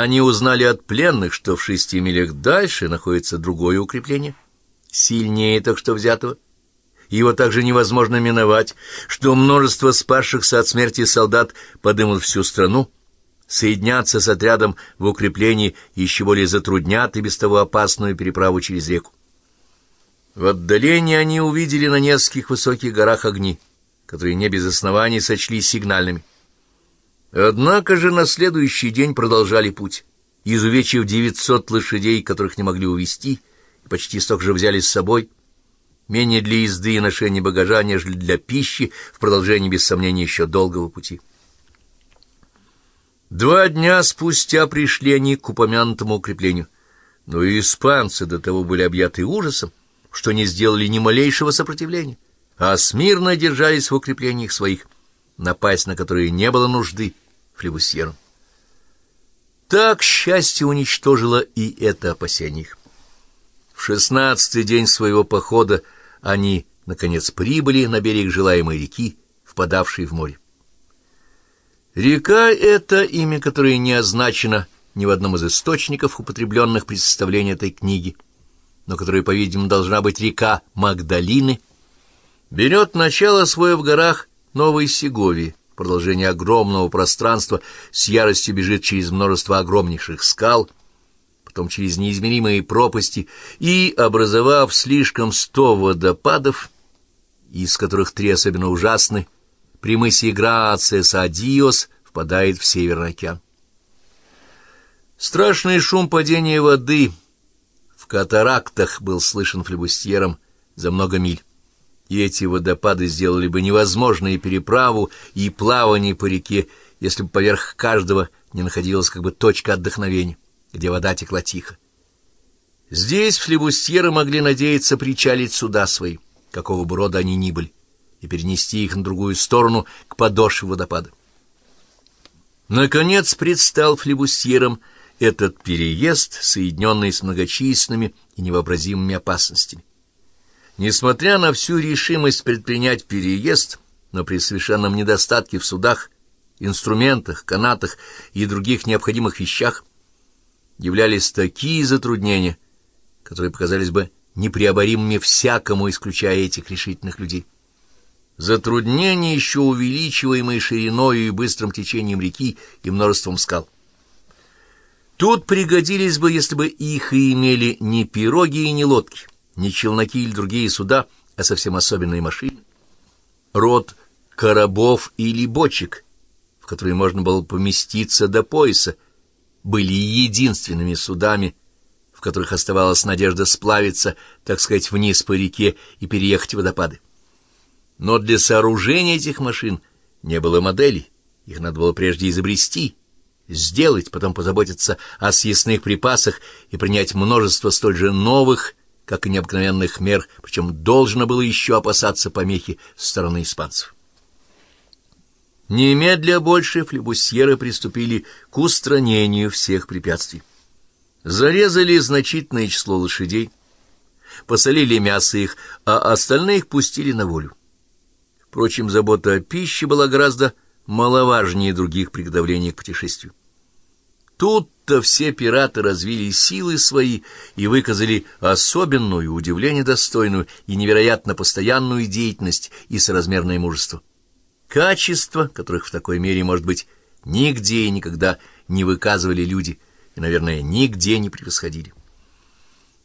Они узнали от пленных, что в шести милях дальше находится другое укрепление, сильнее только что взятого. Его также невозможно миновать, что множество спасшихся от смерти солдат подымут всю страну, соединяться с отрядом в укреплении еще более затруднят и без того опасную переправу через реку. В отдалении они увидели на нескольких высоких горах огни, которые не без оснований сочли сигнальными. Однако же на следующий день продолжали путь, изувечив девятьсот лошадей, которых не могли увести, и почти столько же взяли с собой, менее для езды и ношения багажа, нежели для пищи, в продолжении, без сомнения, еще долгого пути. Два дня спустя пришли они к упомянутому укреплению, но и испанцы до того были объяты ужасом, что не сделали ни малейшего сопротивления, а смирно держались в укреплениях своих, напасть на которые не было нужды флебусьерам. Так счастье уничтожило и это опасение их. В шестнадцатый день своего похода они, наконец, прибыли на берег желаемой реки, впадавшей в море. Река — это имя, которое не означено ни в одном из источников, употребленных при составлении этой книги, но которая, по-видимому, должна быть река Магдалины, берет начало свое в горах Новой Сеговии, продолжение огромного пространства с яростью бежит через множество огромнейших скал, потом через неизмеримые пропасти и, образовав слишком сто водопадов, из которых три особенно ужасны, при мысе Грация Садиос впадает в Северный океан. Страшный шум падения воды — в катарактах был слышен флебустьером за много миль. И эти водопады сделали бы невозможной переправу и плавание по реке, если бы поверх каждого не находилась как бы точка отдохновения, где вода текла тихо. Здесь флебустьеры могли надеяться причалить суда свои, какого бы рода они ни были, и перенести их на другую сторону к подошве водопада. Наконец предстал флебустьерам этот переезд, соединенный с многочисленными и невообразимыми опасностями. Несмотря на всю решимость предпринять переезд, но при совершенном недостатке в судах, инструментах, канатах и других необходимых вещах, являлись такие затруднения, которые показались бы непреоборимыми всякому, исключая этих решительных людей. Затруднения, еще увеличиваемые шириной и быстрым течением реки и множеством скал. Тут пригодились бы, если бы их и имели не пироги и не лодки, не челноки или другие суда, а совсем особенные машины. Род коробов или бочек, в которые можно было поместиться до пояса, были единственными судами, в которых оставалась надежда сплавиться, так сказать, вниз по реке и переехать водопады. Но для сооружения этих машин не было моделей, их надо было прежде изобрести — сделать, потом позаботиться о съестных припасах и принять множество столь же новых, как и необыкновенных мер, причем должно было еще опасаться помехи со стороны испанцев. Немедля больше флебусьеры приступили к устранению всех препятствий. Зарезали значительное число лошадей, посолили мясо их, а остальных пустили на волю. Впрочем, забота о пище была гораздо маловажнее других приготовлений к путешествию. Тут-то все пираты развили силы свои и выказали особенную, удивление достойную и невероятно постоянную деятельность и соразмерное мужество. Качества, которых в такой мере, может быть, нигде и никогда не выказывали люди, и, наверное, нигде не превосходили.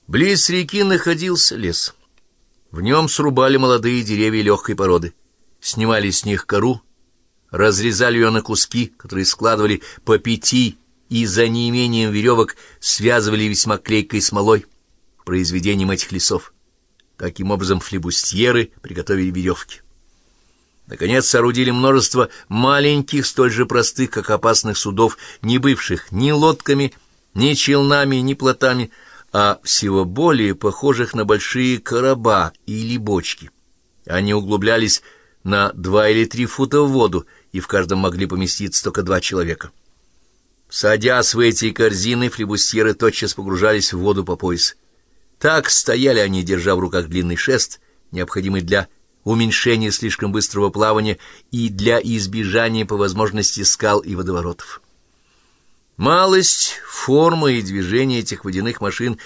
Близ реки находился лес. В нем срубали молодые деревья легкой породы, снимали с них кору, разрезали ее на куски, которые складывали по пяти и за неимением веревок связывали весьма клейкой смолой произведением этих лесов. Таким образом флебустьеры приготовили веревки. Наконец соорудили множество маленьких, столь же простых, как опасных судов, не бывших ни лодками, ни челнами, ни плотами, а всего более похожих на большие короба или бочки. Они углублялись на два или три фута в воду, и в каждом могли поместиться только два человека. Садясь в эти корзины, флебустьеры тотчас погружались в воду по пояс. Так стояли они, держа в руках длинный шест, необходимый для уменьшения слишком быстрого плавания и для избежания по возможности скал и водоворотов. Малость, форма и движение этих водяных машин